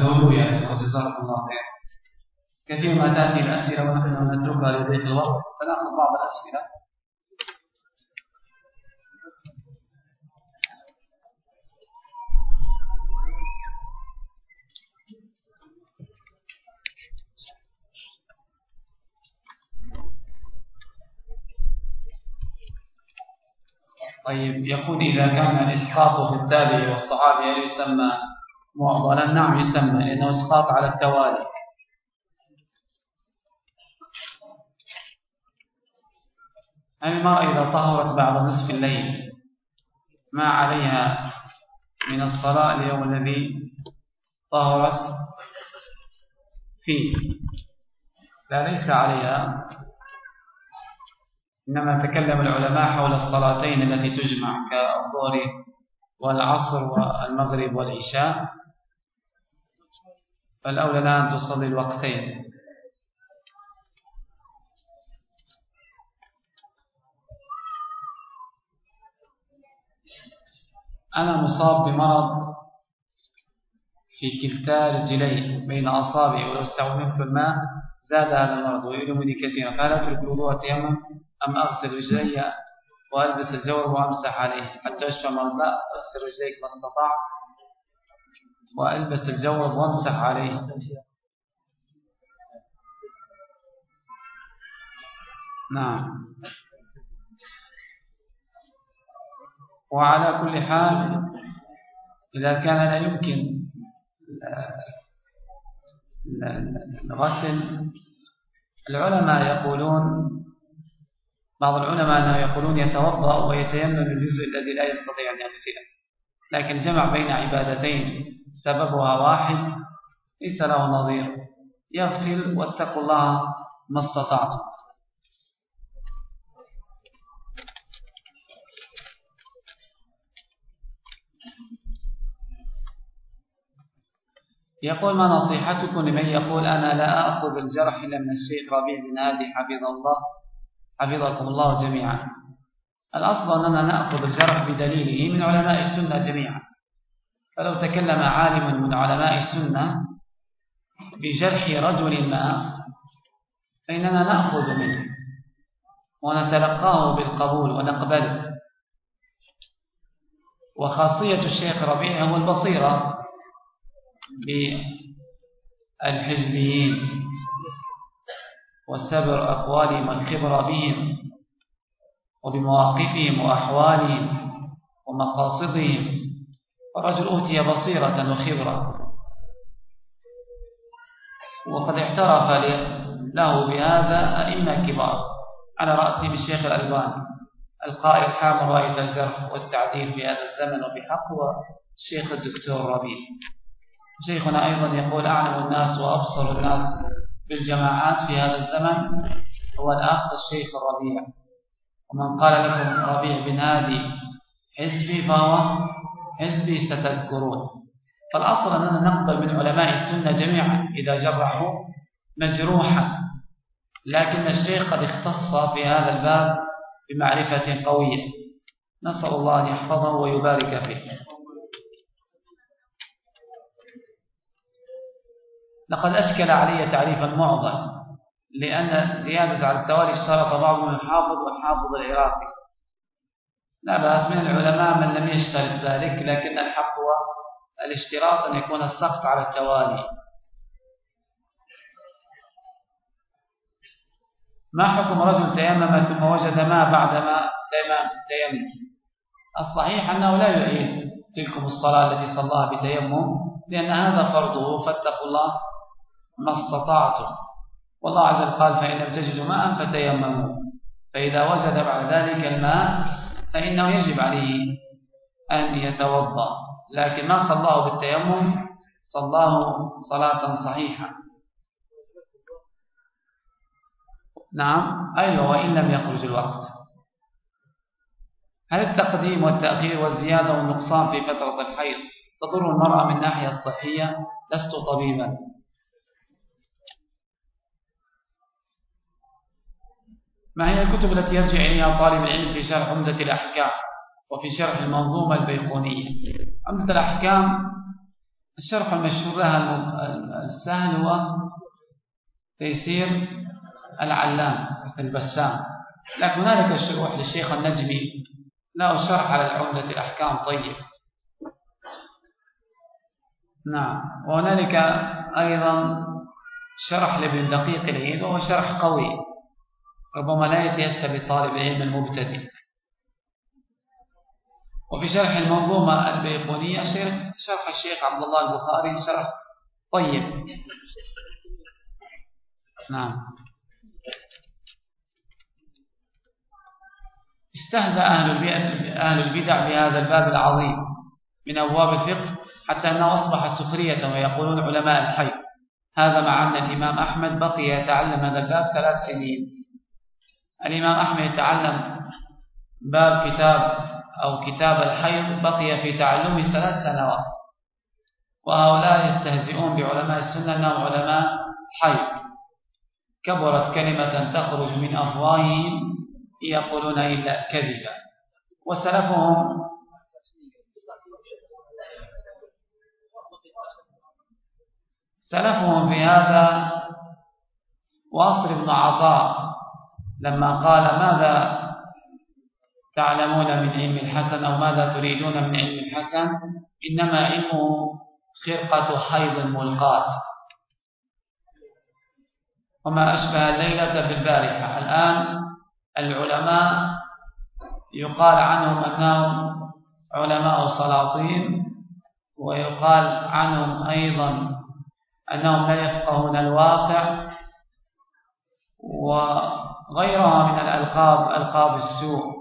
زودوا يعني جزاكم الله خير كثير ما تأتي الأسئلة ونحن نتركها لضيق الوقت فنأخذ بعض الأسئلة طيب يقول إذا كان الإسقاط في التابع والصحابي هل يسمى معضلا نعم يسمى لأنه إسقاط على التوالي. المرأة إذا طهرت بعد نصف الليل ما عليها من الصلاة اليوم الذي طهرت فيه. لا ليس عليها إنما تكلم العلماء حول الصلاتين التي تجمع كالظهر والعصر والمغرب والعشاء. فالأولى لها أن تصلي الوقتين. أنا مصاب بمرض في كلتا رجلي بين أصابعي ولو استعملت الماء زاد هذا المرض ويؤلمني كثيرا. فهل أترك الوضوء تيمم أم أغسل رجلي وألبس الجورب وأمسح عليه؟ حتى أشفى من الماء أغسل رجليك ما استطعت. وألبس الجورب وأمسح عليه. نعم. وعلى كل حال إذا كان لا يمكن الغسل العلماء يقولون بعض العلماء أنه يقولون يتوضأ ويتيمم الجزء الذي لا يستطيع أن يغسله لكن جمع بين عبادتين. سببها واحد ليس له نظير. يغسل واتقوا الله ما استطعتم. يقول ما نصيحتكم لمن يقول أنا لا أخذ الجرح إلا من الشيخ ربيع بن هادي حفظه الله حفظكم الله جميعا. الأصل أننا نأخذ الجرح بدليله من علماء السنة جميعا. فلو تكلم عالم من علماء السنة بجرح رجل ما فإننا نأخذ منه ونتلقاه بالقبول ونقبله. وخاصية الشيخ ربيع هو البصيرة بالحزبيين وسبر أقوالهم والخبرة بهم وبمواقفهم وأحوالهم ومقاصدهم الرجل أوتي بصيرة وخبرة. وقد اعترف له بهذا أئمة كبار على رأسهم الشيخ الألباني القائل حامل رأية الجرح والتعديل في هذا الزمن وبحق الشيخ الدكتور ربيع. شيخنا أيضا يقول أعلم الناس وأبصر الناس بالجماعات في هذا الزمن. هو الأخ الشيخ الربيع. ومن قال لكم ربيع بن هادي حزبي فهو حزبي ستذكرون. فالأصل أننا نقبل من علماء السنة جميعا إذا جرحوا مجروحا. لكن الشيخ قد اختص في هذا الباب بمعرفة قوية. نسأل الله أن يحفظه ويبارك فيه. لقد أشكل علي تعريف المعضل لأن زيادة على التوالي اشترط بعضهم الحافظ والحافظ العراقي. لا بأس من العلماء من لم يشترط ذلك لكن الحق هو الاشتراط أن يكون السقط على التوالي. ما حكم رجل تيمم ثم وجد ما بعدما تيمم تيمم؟ الصحيح أنه لا يعيد تلكم الصلاة التي صلاها بتيمم لأن هذا فرضه فاتقوا الله ما استطعتم. والله عز وجل قال فإن لم تجدوا ماء فتيمموا. فإذا وجد بعد ذلك الماء فإنه يجب عليه أن يتوضأ. لكن ما صلاه بالتيمم؟ صلاه صلاة صحيحة. نعم. أيوة وإن لم يخرج الوقت. هل التقديم والتأخير والزيادة والنقصان في فترة الحيض تضر المرأة من ناحية الصحية؟ لست طبيبا. ما هي الكتب التي يرجع إليها طالب العلم في شرح عمدة الأحكام وفي شرح المنظومة البيقونية؟ عمدة الأحكام الشرح المشهور لها السهل هو تيسير العلام البسام. لكن هنالك الشروح للشيخ النجمي له شرح على العمدة الأحكام طيب. نعم. وهنالك أيضا شرح لابن دقيق العيد وهو شرح قوي. ربما لا يتيسر لطالب العلم المبتدئ. وفي شرح المنظومة البيقونية شرح الشيخ عبد الله البخاري شرح طيب. نعم. استهزأ أهل البدع بهذا الباب العظيم من أبواب الفقه حتى أنه أصبح سخرية ويقولون علماء الحي. هذا مع أن الإمام أحمد بقي يتعلم هذا الباب ثلاث سنين. الإمام أحمد يتعلم باب كتاب أو كتاب الحيض بقي في تعلمه ثلاث سنوات. وهؤلاء يستهزئون بعلماء السنة أنهم علماء حيض. كبرت كلمة تخرج من أفواههم يقولون إلا كذبا. وسلفهم سلفهم في هذا وأصل بن عطاء لما قال ماذا تعلمون من علم الحسن أو ماذا تريدون من علم الحسن؟ إنما علمه خرقة حيض ملقاة وما أشبه الليلة بالبارحة. الآن العلماء يقال عنهم أنهم علماء سلاطين ويقال عنهم أيضا أنهم لا يفقهون الواقع وغيرها من الألقاب ألقاب السوء.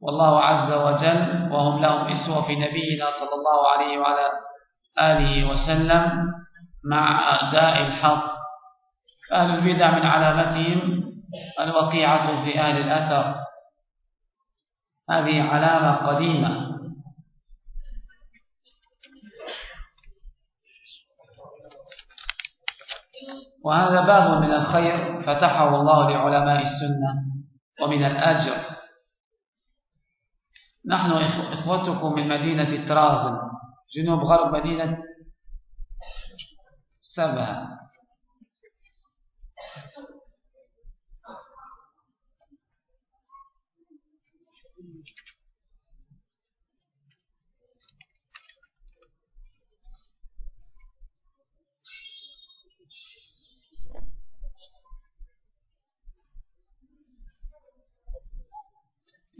والله عز وجل وهم لهم إسوة في نبينا صلى الله عليه وعلى آله وسلم مع أداء الحق. أهل البدع من علامتهم الوقيعة في أهل الأثر. هذه علامة قديمة. وهذا باب من الخير فتحه الله لعلماء السنة ومن الأجر. نحن إخوتكم من مدينة ترازن جنوب غرب مدينة سبها.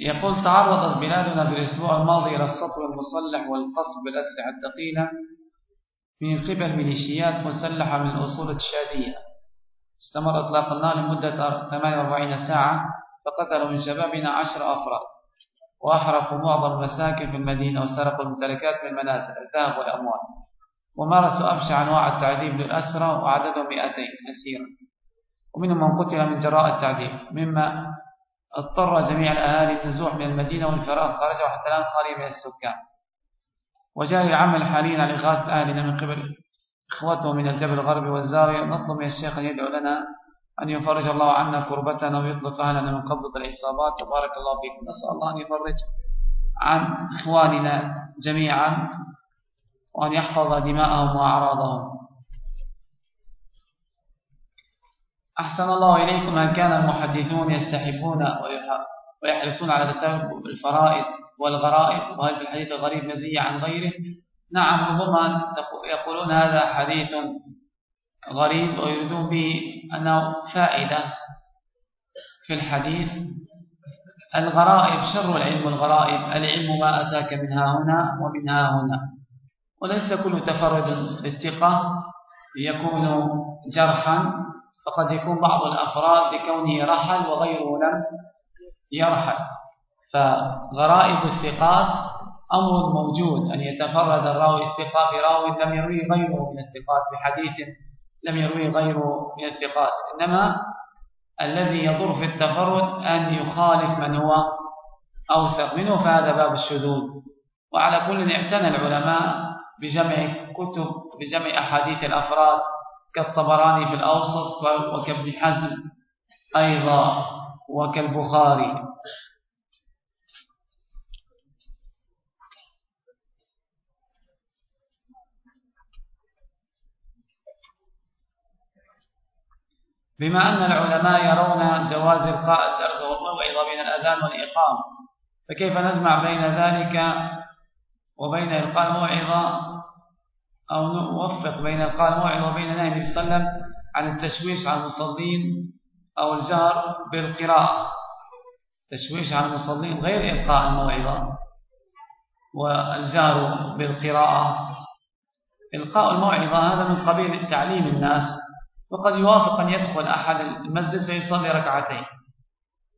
يقول تعرضت بلادنا في الأسبوع الماضي إلى السطو المصلح والقصف بالأسلحة الثقيلة من قبل ميليشيات مسلحة من الأصول الشادية استمر إطلاق النار لمدة 48 ساعة فقتلوا من شبابنا عشر أفراد وأحرقوا معظم المساكن في المدينة وسرقوا الممتلكات من المنازل الذهب والأموال. ومارسوا أبشع أنواع التعذيب للأسرى وعددهم 200 أسيرا. ومنهم من قتل من جراء التعذيب مما اضطر جميع الأهالي النزوح من المدينة والفراغ خرجوا حتى الآن خالي من السكان. وجاء العمل حاليا على إغاثة أهلنا من قبل إخوته من الجبل الغربي والزاوية. نطلب من الشيخ أن يدعو لنا أن يفرج الله عنا كربتنا ويطلق أهلنا من قبضة العصابات تبارك الله فيكم. نسأل الله أن يفرج عن إخواننا جميعا وأن يحفظ دماءهم وأعراضهم. أحسن الله إليكم هل كان المحدثون يستحبون ويحرصون على تتابع الفرائض والغرائب؟ وهل في الحديث الغريب مزية عن غيره؟ نعم ربما يقولون هذا حديث غريب ويريدون به أنه فائدة في الحديث. الغرائب شر العلم الغرائب. العلم ما أتاك منها هنا ومنها هنا. وليس كل تفرد بالثقة يكون جرحا. فقد يكون بعض الأفراد لكونه رحل وغيره لم يرحل. فغرائب الثقات أمر موجود. أن يتفرد الراوي الثقة براوي لم يروي غيره من الثقات بحديث لم يروي غيره من الثقات. إنما الذي يضر في التفرد أن يخالف من هو أوثق. منه فهذا باب الشذوذ. وعلى كل اعتنى العلماء بجمع كتب بجمع أحاديث الأفراد كالطبراني في الأوسط وكابن حزم أيضا وكالبخاري. بما أن العلماء يرون جواز إلقاء الدرس والموعظة بين الأذان والإقامة فكيف نجمع بين ذلك وبين إلقاء الموعظة؟ أو نوفق بين الموعظة وبين نهي النبي صلى الله عليه وسلم عن التشويش على المصلين أو الجهر بالقراءة. تشويش على المصلين غير إلقاء الموعظة. والجهر بالقراءة. إلقاء الموعظة هذا من قبيل تعليم الناس. وقد يوافق أن يدخل أحد المسجد فيصلي ركعتين.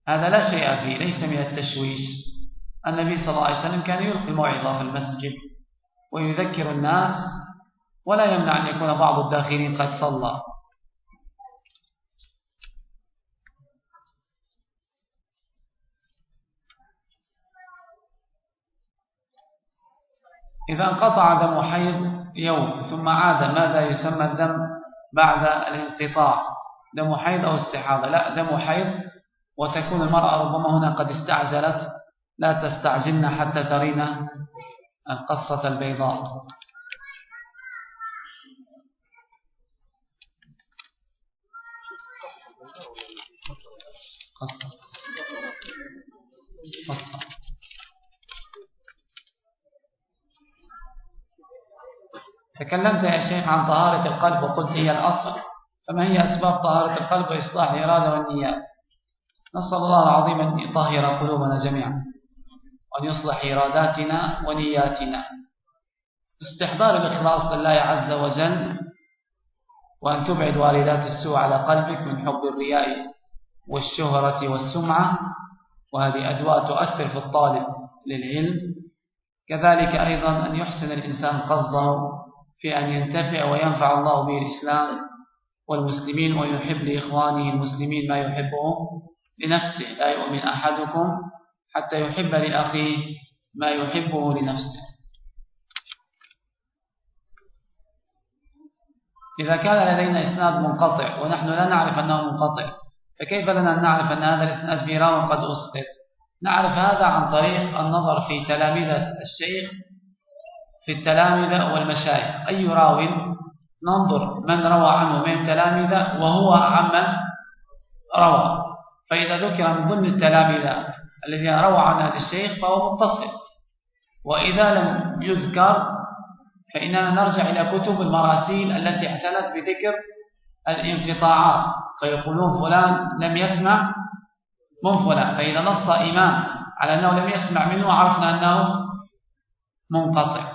هذا لا شيء فيه ليس من التشويش. النبي صلى الله عليه وسلم كان يلقي الموعظة في المسجد. ويذكر الناس ولا يمنع أن يكون بعض الداخلين قد صلى. إذا انقطع دم حيض يوم ثم عاد ماذا يسمى الدم بعد الانقطاع؟ دم حيض أو استحاضة؟ لا دم حيض وتكون المرأة ربما هنا قد استعجلت. لا تستعجلن حتى ترين القصة البيضاء. تكلمت يا شيخ عن طهارة القلب وقلت هي الأصل فما هي أسباب طهارة القلب وإصلاح الإرادة والنيات؟ نسأل الله العظيم أن يطهر قلوبنا جميعا وأن يصلح إراداتنا ونياتنا. استحضار الإخلاص لله عز وجل وأن تبعد واردات السوء على قلبك من حب الرياء والشهرة والسمعة وهذه أدواء تؤثر في الطالب للعلم. كذلك أيضا أن يحسن الإنسان قصده في أن ينتفع وينفع الله به الإسلام والمسلمين ويحب لإخوانه المسلمين ما يحبه لنفسه. لا يؤمن أحدكم حتى يحب لأخيه ما يحبه لنفسه. إذا كان لدينا إسناد منقطع ونحن لا نعرف أنه منقطع فكيف لنا أن نعرف أن هذا الإسناد في راو قد أسقط نعرف هذا عن طريق النظر في تلاميذ الشيخ في التلامذة والمشايخ. أي راو ننظر من روى عنه من التلامذة وهو عمن روى. فإذا ذكر من ضمن التلامذة الذين روى عن هذا الشيخ فهو متصل. وإذا لم يذكر فإننا نرجع إلى كتب المراسيل التي اعتنت بذكر الانقطاعات. فيقولون فلان لم يسمع من فلان. فإذا نص إمام على أنه لم يسمع منه عرفنا أنه منقطع.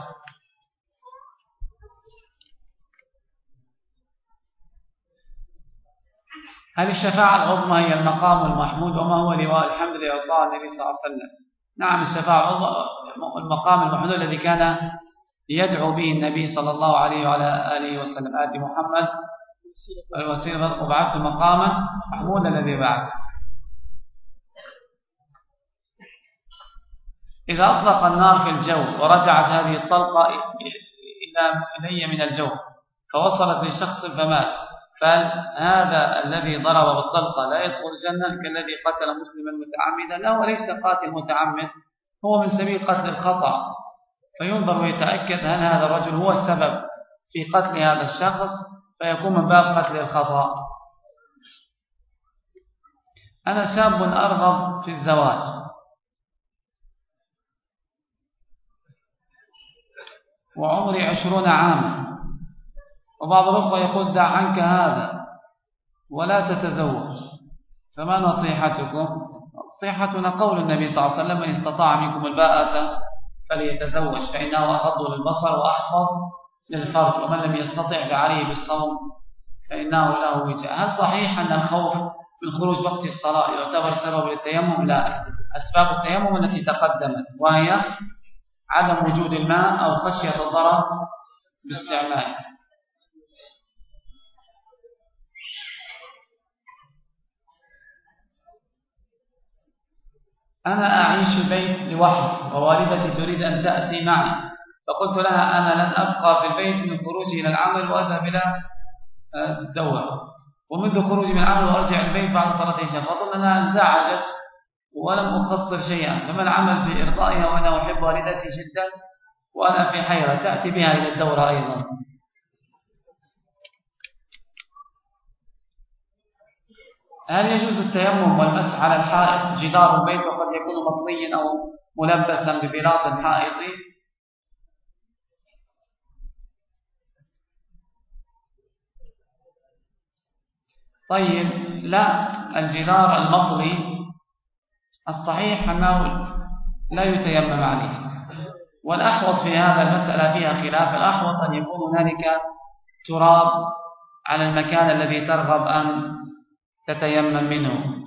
هذه الشفاعة العظمى هي المقام المحمود وما هو لواء الحمد لله النبي صلى الله عليه وسلم؟ نعم الشفاعة المقام المحمود الذي كان يدعو به النبي صلى الله عليه وعلى آله وسلم. آتي محمد الوسيلة وبعثت مقاما محمودا الذي بعد. إذا أطلق النار في الجو ورجعت هذه الطلقة إلي من الجو فوصلت لشخص فمات فهذا الذي ضرب بالطلقة لا يدخل الجنة كالذي قتل مسلما متعمدا لا وليس قاتل متعمد هو من سبيل قتل الخطأ. فينظر ويتأكد هل هذا الرجل هو السبب في قتل هذا الشخص فيكون من باب قتل الخطأ أنا شاب أرغب في الزواج. وعمري عشرون عاما. وبعض الأخوة يقول دع عنك هذا ولا تتزوج فما نصيحتكم؟ نصيحتنا قول النبي صلى الله عليه وسلم من استطاع منكم الباءة فليتزوج فإنه أغض للبصر وأحفظ للفرج ومن لم يستطع فعليه بالصوم فإنه له وجاء. هل صحيح أن الخوف من خروج وقت الصلاة يعتبر سبب للتيمم؟ لا. أسباب التيمم التي تقدمت وهي عدم وجود الماء أو خشية الضرر باستعماله. أنا أعيش في بيت لوحدي ووالدتي تريد أن تأتي معي. فقلت لها أنا لن أبقى في البيت من خروجي إلى العمل وأذهب إلى آه، الدورة ومنذ خروجي من العمل وأرجع البيت بعد صلاة العشاء فأظن أنها انزعجت ولم أقصر شيئا. فما العمل في إرضائها وأنا أحب والدتي جدا وأنا في حيرة. تأتي بها إلى الدورة أيضا. هل يجوز التيمم والمسح على الحائط؟ جدار البيت وقد يكون مطليا أو ملبسا ببلاط حائطي. طيب لا الجدار المطلي الصحيح أنه لا يتيمم عليه. والأحوط في هذا المسألة فيها خلاف. الأحوط أن يكون هنالك تراب على المكان الذي ترغب أن تتيمم منه.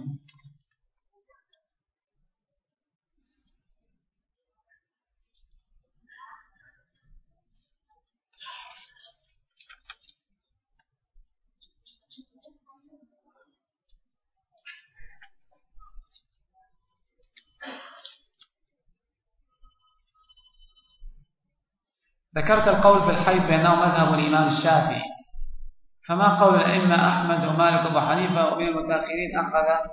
ذكرت القول في الحيض بأنه مذهب الإمام الشافعي. فما قول الأئمة أحمد ومالك وأبو حنيفة ومن المتأخرين أخذ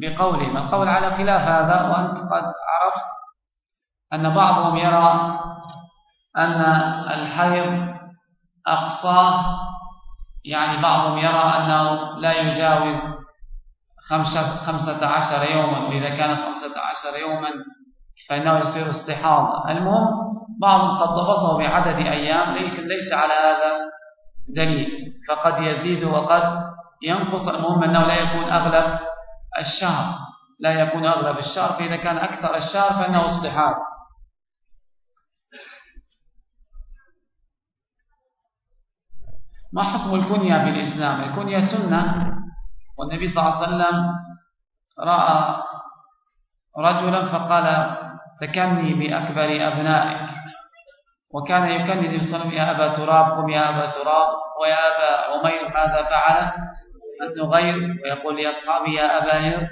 بقولهم القول على خلاف هذا؟ وأنت قد عرفت أن بعضهم يرى أن الحيض أقصاه يعني بعضهم يرى أنه لا يجاوز خمسة, خمسة عشر يوما. إذا كان خمسة عشر يوما فإنه يصير استحاضة المهم بعضهم قد ضبطه بعدد أيام لكن ليس على هذا دليل. فقد يزيد وقد ينقص. المهم أنه لا يكون أغلب الشهر. لا يكون أغلب الشهر. فإذا كان أكثر الشهر فإنه اصطحاب ما حكم الكنية في الإسلام الكنية سنة. والنبي صلى الله عليه وسلم رأى رجلا فقال تكني بأكبر أبنائك. وكان النبي صلى يا أبا تراب قم يا أبا تراب. ويا أبا عمير ماذا فعل النغير ويقول لأصحابي يا أبا هر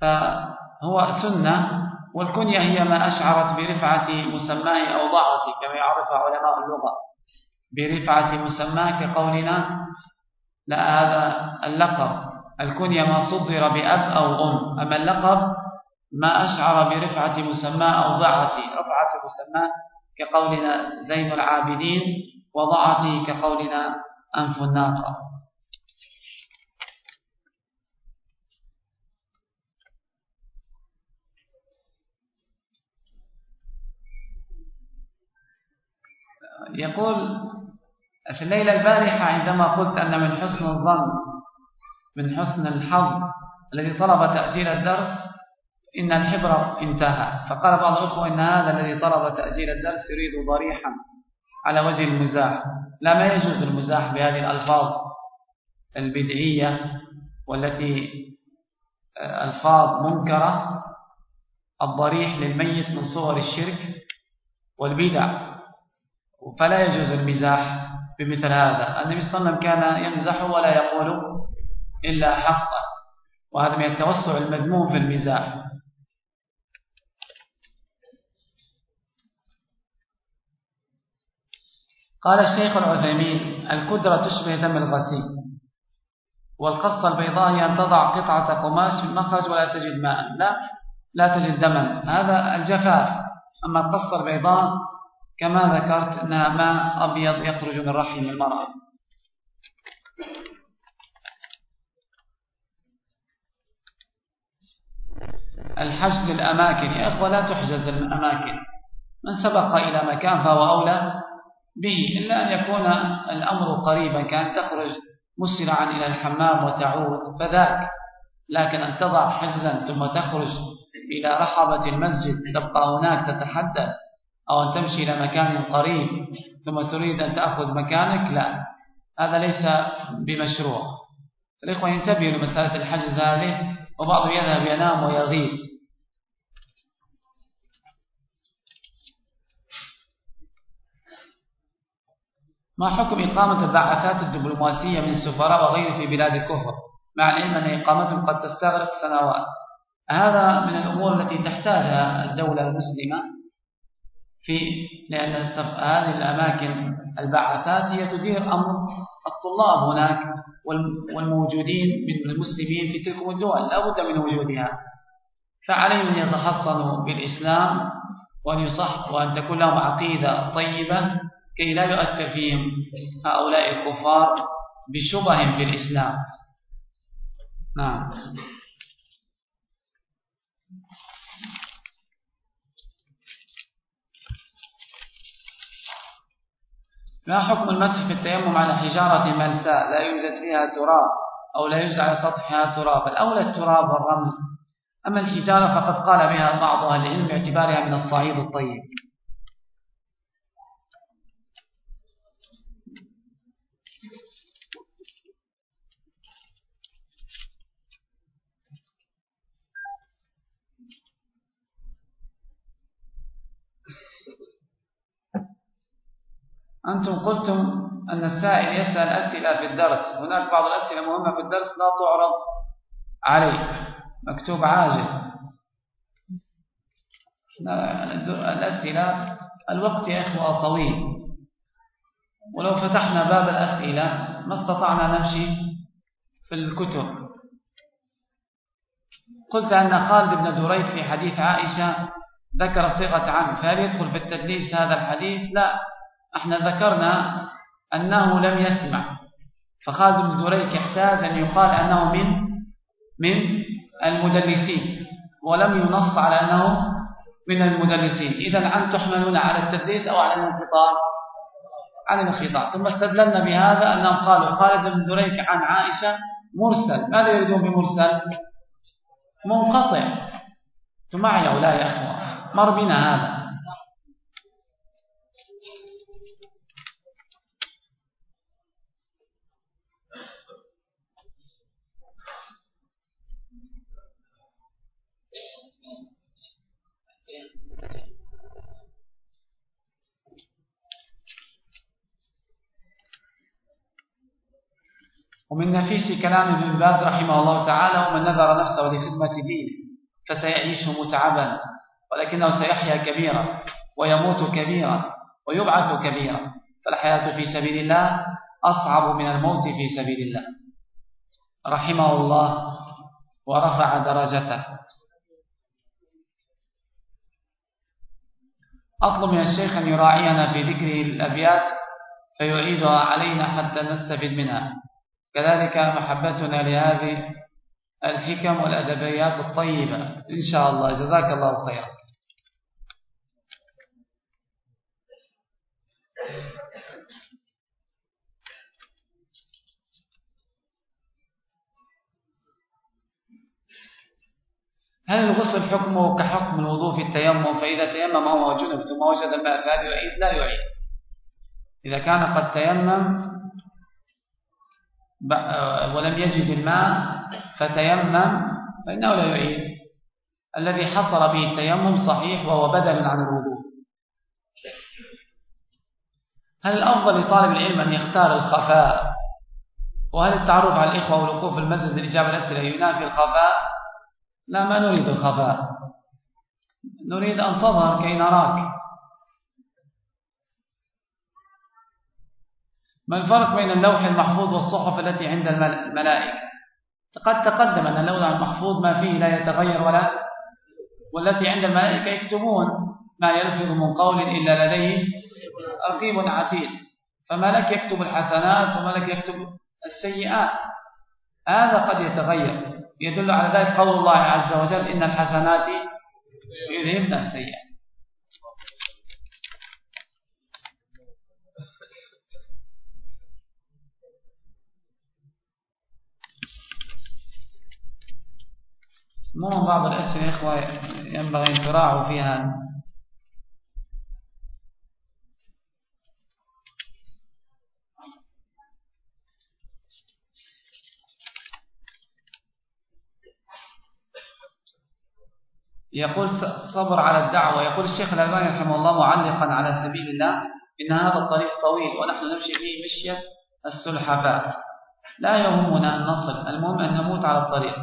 فهو سنة والكنية هي ما أشعرت برفعة مسماه أو ضعته كما يعرفها علماء اللغة. برفعة مسماه كقولنا لا هذا اللقب. الكنية ما صدر بأب أو أم أما اللقب ما أشعر برفعة مسماه أو ضعته رفعة مسماه كقولنا زين العابدين وضعته كقولنا أنف الناقة. يقول في الليلة البارحة عندما قلت أن من حسن الظن من حسن الحظ الذي طلب تأجيل الدرس إن الحبر انتهى. فقال بعض الأخوة إن هذا الذي طلب تأجيل الدرس يريد ضريحا على وجه المزاح. لا ما يجوز المزاح بهذه الألفاظ البدعية والتي آه، ألفاظ منكرة. الضريح للميت من صور الشرك والبدع. فلا يجوز المزاح بمثل هذا. النبي صلى الله عليه وسلم كان يمزح ولا يقول إلا حقا. وهذا من التوسع المذموم في المزاح. قال الشيخ العثيمين الكدرة تشبه دم الغسيل والقصة البيضاء هي أن تضع قطعة قماش في المخرج ولا تجد ماء. لا لا تجد دما. هذا الجفاف. أما القصة البيضاء كما ذكرت أنها ماء أبيض يخرج من رحم المرأة. الحجز الأماكن يا أخوة لا تحجز الأماكن من سبق إلى مكان فهو أولى. به إلا أن يكون الأمر قريبا كأن تخرج مسرعا إلى الحمام وتعود فذاك. لكن أن تضع حجزا ثم تخرج إلى رحبة المسجد تبقى هناك تتحدث أو أن تمشي إلى مكان قريب ثم تريد أن تأخذ مكانك لا. هذا ليس بمشروع. الإخوة ينتبهوا لمسألة الحجز هذه وبعضهم يذهب ينام ويغيب. ما حكم إقامة البعثات الدبلوماسية من السفراء وغيره في بلاد الكفر مع العلم أن إقامتهم قد تستغرق سنوات؟ هذا من الأمور التي تحتاجها الدولة المسلمة في لأن هذه الأماكن البعثات هي تدير أمر الطلاب هناك والموجودين من المسلمين في تلك الدول لا بد من وجودها. فعليهم أن يتحصنوا بالإسلام وأن يصح وأن تكون لهم عقيدة طيبة كي لا يؤثر فيهم هؤلاء الكفار بشبه في الإسلام. نعم. ما حكم المسح في التيمم على حجارة ملساء؟ لا يوجد فيها تراب أو لا يوجد على سطحها تراب. الأولى التراب والرمل. أما الحجارة فقد قال بها بعض أهل العلم باعتبارها من الصعيد الطيب. أنتم قلتم أن السائل يسأل أسئلة في الدرس. هناك بعض الأسئلة مهمة في الدرس لا تعرض عليه. مكتوب عاجل. الأسئلة الوقت يا إخوة طويل. ولو فتحنا باب الأسئلة ما استطعنا نمشي في الكتب. قلت أن خالد بن دريد في حديث عائشة ذكر صيغة عنه فهل يدخل في التدليس هذا الحديث؟ لا. إحنا ذكرنا أنه لم يسمع. فخالد بن دريك يحتاج أن يقال أنه من من المدلسين ولم ينص على أنه من المدلسين. إذا أن تحملون على التدليس أو على الانقطاع؟ عن الانقطاع. ثم استدللنا بهذا أنهم قالوا خالد بن دريك عن عائشة مرسل. ماذا يريدون بمرسل؟ منقطع. معي أو لا يا أخوة. مر بنا هذا. ومن نفيس كلام ابن باز رحمه الله تعالى ومن نذر نفسه لخدمة دينه فسيعيش متعبا ولكنه سيحيا كبيرا ويموت كبيرا ويبعث كبيرا. فالحياة في سبيل الله أصعب من الموت في سبيل الله. رحمه الله ورفع درجته. أطلب من الشيخ أن يراعينا في ذكره الأبيات فيعيدها علينا حتى نستفيد منها. كذلك محبتنا لهذه الحكم والأدبيات الطيبة. إن شاء الله. جزاك الله خيرا. هل الغسل حكمه كحكم الوضوء في التيمم؟ فإذا تيمم هو جنب ثم وجد الماء فهل يعيد لا يعيد. إذا كان قد تيمم ولم يجد الماء فتيمم فإنه لا يعيد الذي حصل به التيمم صحيح وهو بدل عن الوضوء. هل الأفضل لطالب العلم أن يختار الخفاء؟ وهل التعرف على الإخوة والوقوف في المسجد لإجابة الأسئلة ينافي الخفاء؟ لا ما نريد الخفاء. نريد أن تظهر كي نراك. ما الفرق بين اللوح المحفوظ والصحف التي عند الملائكة؟ قد تقدم أن اللوح المحفوظ ما فيه لا يتغير ولا والتي عند الملائكة يكتبون ما يلفظ من قول إلا لديه رقيب عتيد. فملك يكتب الحسنات وملك يكتب السيئات؟ هذا قد يتغير. يدل على ذلك قول الله عز وجل إن الحسنات يذهبن السيئات. مو بعض الأسئلة يا إخوة ينبغي تراعوا فيها. يقول صبر على الدعوة. يقول الشيخ الألباني رحمه الله معلقا على سبيل الله إن هذا الطريق طويل ونحن نمشي فيه مشية السلحفاء لا يهمنا أن نصل المهم أن نموت على الطريق.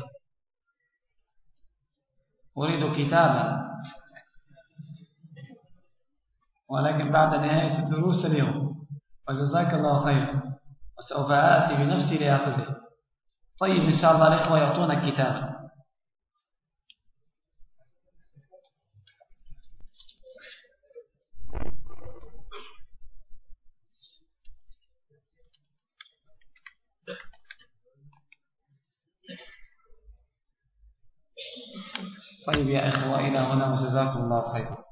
أريد كتابا. ولكن بعد نهاية الدروس اليوم وجزاك الله خيرا وسوف آتي بنفسي لأخذه. طيب إن شاء الله الإخوة يعطونا كتابا طيب يا إخوة إلى هنا وجزاكم الله خيرا.